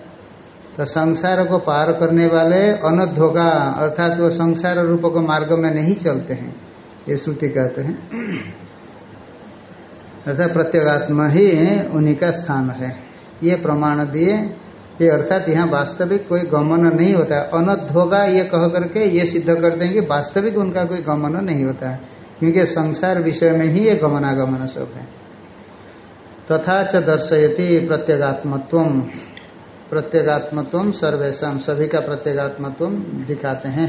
तो संसार को पार करने वाले अनध्योगा अर्थात वो संसार रूप को मार्ग में नहीं चलते हैं, ये श्रुति कहते हैं। अर्थात प्रत्येगात्मा ही उन्हीं का स्थान है। ये प्रमाण दिए, ये अर्थात यहाँ वास्तविक कोई गमन नहीं होता अनध्योगा ये कह करके ये सिद्ध कर देंगे, वास्तविक उनका कोई गमन नहीं होता है, क्योंकि संसार विषय में ही ये गमनागमन सब है। तथा च दर्शयति प्रत्येगात्मत्व। प्रत्येगात्मत्व सर्वेशा सभी का प्रत्येगात्मत्व दिखाते हैं।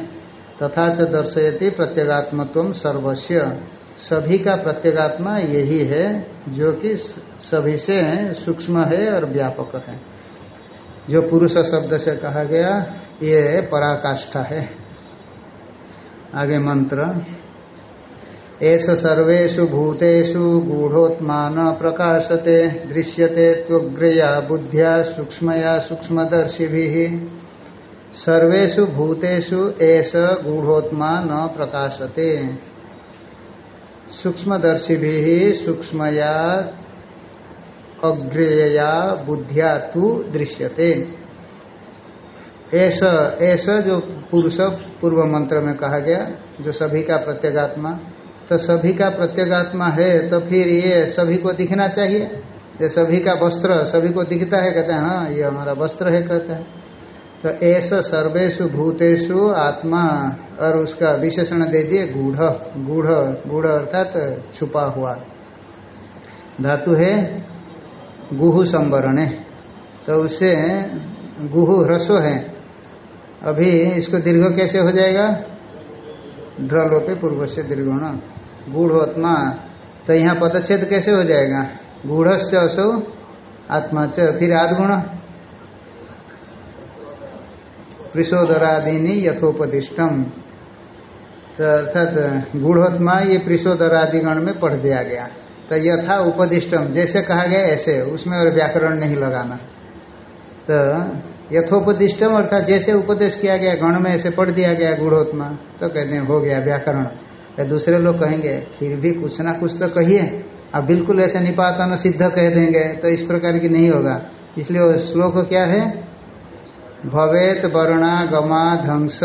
तथा च दर्शयति प्रत्येगात्मत्व सर्वस्व सभी का प्रत्येगात्मा यही है, जो कि सभी से सूक्ष्म है और व्यापक है। जो पुरुष शब्द से कहा गया, ये पराकाष्ठा है। आगे मंत्र। एस सर्वेषु भूतेषु गूढ़ोत्मान प्रकाशते, दृश्यते त्वग्रया बुद्धिया सूक्ष्मया सूक्ष्मदर्शि सर्वेषु भूतेषु एस गूढ़ोत्मा न प्रकाशते। सूक्ष्मदर्शि सूक्ष्मया अग्रेया बुद्धिया तु दृश्यते। ऐसा ऐसा जो पुरुष, पूर्व मंत्र में कहा गया, जो सभी का प्रत्यगात्मा तो सभी का प्रत्यगात्मा है तो फिर ये सभी को दिखना चाहिए। ये सभी का वस्त्र, सभी को दिखता है, कहते हैं हाँ ये हमारा वस्त्र है, कहते है। तो ऐसा सर्वेशु भूतेषु आत्मा, और उसका विशेषण दे दिए गूढ़ गूढ़ गूढ़ अर्थात छुपा हुआ। धातु है गुहु संवरणे। तो उससे गुहु ह्रस्व है। अभी इसको दीर्घ कैसे हो जाएगा? ढ्रलोपे पूर्व से दीर्घ गूढ़ोत्मा तो यहाँ पदच्छेद कैसे हो जाएगा? गूढ़ असो आत्मा च, फिर आधगुण प्रिशोदरादीनी यथोपदिष्टम। तो अर्थात गूढ़ोत्मा ये प्रिशोदरादिगण में पढ़ दिया गया। तो यथा उपदिष्टम, जैसे कहा गया ऐसे, उसमें और व्याकरण नहीं लगाना। तो यथोपदिष्टम अर्थात जैसे उपदेश किया गया, गण में ऐसे पढ़ दिया गया गूढ़ोत्मा तो कहते हैं, हो गया व्याकरण। दूसरे लोग कहेंगे, फिर भी कुछ ना कुछ तो कहिए। अब बिल्कुल ऐसे निपातन सिद्ध कह देंगे तो इस प्रकार की नहीं होगा। इसलिए श्लोक क्या है? भवेत वर्णा गमा ध्वंस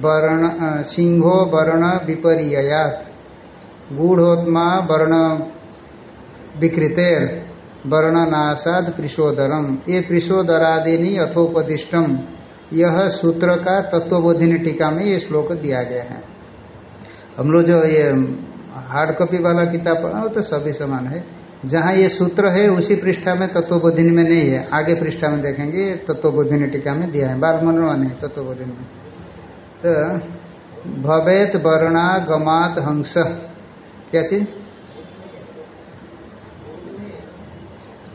वर्ण सिंहो वर्ण विपर्यात गूढ़ोत्मा वर्ण विकृतेर वर्णनाशाद प्रिशोदरम ये प्रिशोदरादिनी अथोपदिष्टम यह सूत्र का तत्वबोधिनी टीका में ये श्लोक दिया गया है। हम लोग जो ये हार्ड कॉपी वाला किताब पढ़ा, वो तो सभी समान है। जहाँ ये सूत्र है, उसी पृष्ठा में तत्वबोधिनी में नहीं है। आगे पृष्ठा में देखेंगे, तत्वबोधिनी टीका में दिया है। बाल मनोवा नहीं तत्वबोधिनी में। तो भवेत वर्णा गमात हंस। क्या चीज़?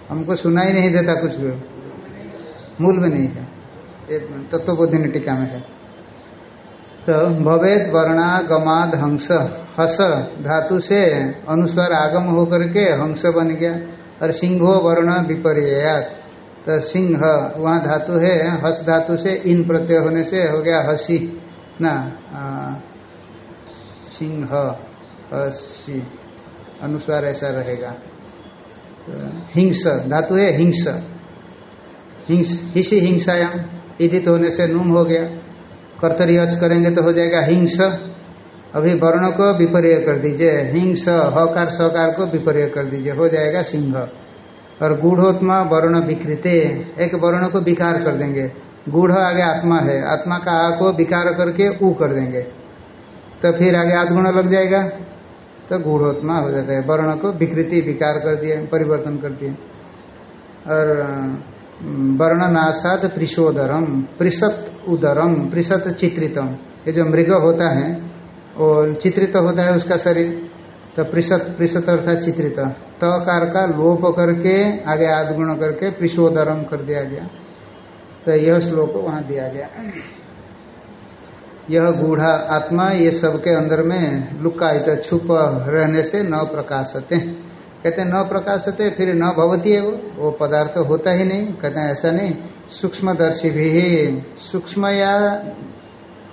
हमको सुनाई नहीं देता कुछ भी। मूल में नहीं है। तत्वबोधिनी टीका में है। तो भवेद वर्णा गमाद हंस हस धातु से अनुस्वार आगम होकर के हंस बन गया। और सिंहो वर्ण विपर्यात। तो सिंह, वहाँ धातु है, हस धातु से इन प्रत्यय होने से हो गया हसी। ना सिंह, हसी, अनुस्वार ऐसा रहेगा। तो हिंस, धातु है हिंस। हिंस, हिसी हिंसायाम। इदित होने से नूम हो गया। कर्तरी अच करेंगे तो हो जाएगा हिंस। अभी वर्ण को विपर्य कर दीजिए। हिंस, हकार, सकार को विपर्य कर दीजिए। हो जाएगा सिंह। और गूढ़ोत्मा वर्ण विकृते, एक वर्ण को विकार कर देंगे। गूढ़ आगे आत्मा है। आत्मा का आ को विकार करके ऊ कर देंगे। तो फिर आगे आधगुण लग जाएगा। तो गूढ़ोत्मा हो जाता है। वर्ण को विकृति विकार कर दिए, परिवर्तन कर दिए। और वर्णनाशाद प्रिशोदरम, प्रिसत उदरम, प्रिसत चित्रितम। ये जो मृग होता है, वो चित्रित होता है उसका शरीर। तो प्रिसत प्रिसत अर्थात चित्रित। तकार तो का लोप करके, आगे आदगुण करके पृषोदरम कर दिया गया। तो यह श्लोक वहाँ दिया गया। यह गूढ़ा आत्मा ये सबके अंदर में लुकायित, छुप रहने से न प्रकाशते। कहते न प्रकाशते, फिर न भवती है वो वो पदार्थ होता ही नहीं, कहते ऐसा नहीं। सूक्ष्मदर्शी भी सूक्ष्म या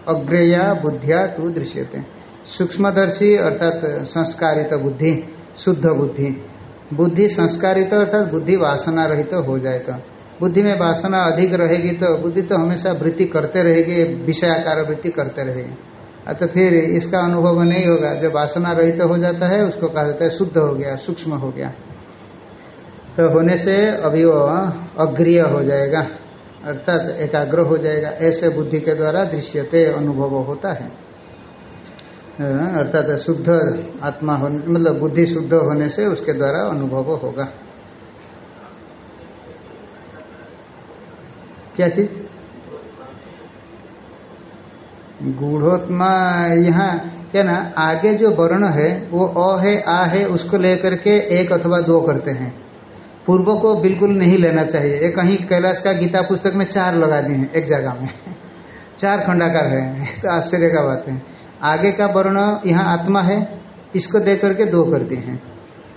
अग्रया बुद्धिया तू दृश्यते। सूक्ष्मदर्शी अर्थात संस्कारित बुद्धि, शुद्ध बुद्धि। बुद्धि संस्कारित अर्थात बुद्धि वासना रहित तो हो जाए तो। बुद्धि में वासना अधिक रहेगी तो बुद्धि तो हमेशा वृत्ति करते रहेगी, विषयाकार वृत्ति करते रहेगी। तो फिर इसका अनुभव नहीं होगा। जब वासना रहित तो हो जाता है, उसको कहा जाता है शुद्ध हो गया, सूक्ष्म हो गया। तो होने से अभी वो अग्रिय हो जाएगा। अर्थात एकाग्र हो जाएगा। ऐसे बुद्धि के द्वारा दृश्यते अनुभव होता है। अर्थात शुद्ध आत्मा होने मतलब बुद्धि शुद्ध होने से उसके द्वारा अनुभव होगा। क्या चीज़? गूढ़ोत्मा यहाँ, क्या ना, आगे जो वर्ण है, वो अ है, आ है, उसको लेकर के एक अथवा दो करते हैं। पूर्व को बिल्कुल नहीं लेना चाहिए। ये कहीं कैलाश का गीता पुस्तक में चार लगा दिए हैं, एक जगह में। चार खंडाकार है तो आश्चर्य का बात है। आगे का वर्ण यहाँ आत्मा है, इसको देख करके दो करते हैं।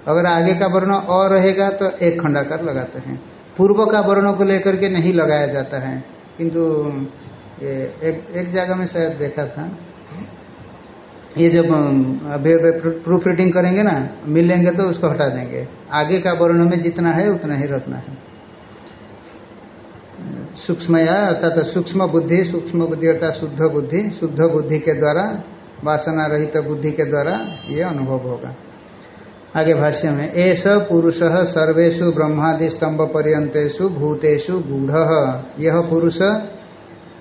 अगर आगे का वर्ण और रहेगा तो एक खंडाकार लगाते हैं। पूर्व का वर्णों को लेकर के नहीं लगाया जाता है। किंतु एक एक जगह में शायद देखा था। ये जब अभी प्रूफ रीडिंग करेंगे ना, मिलेंगे तो उसको हटा देंगे। आगे का वर्ण में जितना है, उतना ही रखना है। सूक्ष्मया, अर्थात सूक्ष्म बुद्धि सूक्ष्म बुद्धि अर्थात शुद्ध बुद्धि शुद्ध बुद्धि के द्वारा, वासना रहित बुद्धि के द्वारा ये अनुभव होगा। आगे भाष्य में एस पुरुष सर्वेशु ब्रह्मादि स्तंभ पर्यंतेषु भूतेषु गूढ़। यह पुरुष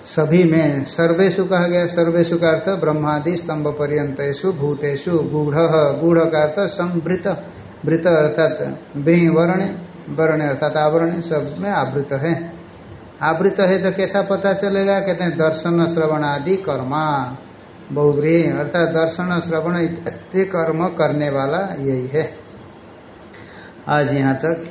सभी में सर्वेशु कहा गया सर्वेशु का अर्थ ब्रह्मादि स्तंभ पर्यंतेषु, भूतेषु, गूढ़ गूढ़ का अर्थ संवृत वृत अर्थात वर्ण वर्ण अर्थात आवरण, सब में आवृत है। आवृत है तो कैसा पता चलेगा? कहते हैं दर्शन, श्रवण आदि, कर्मा। बहुग्री, अर्थात दर्शन, श्रवण इत्यादि कर्म करने वाला यही है। आज यहाँ तक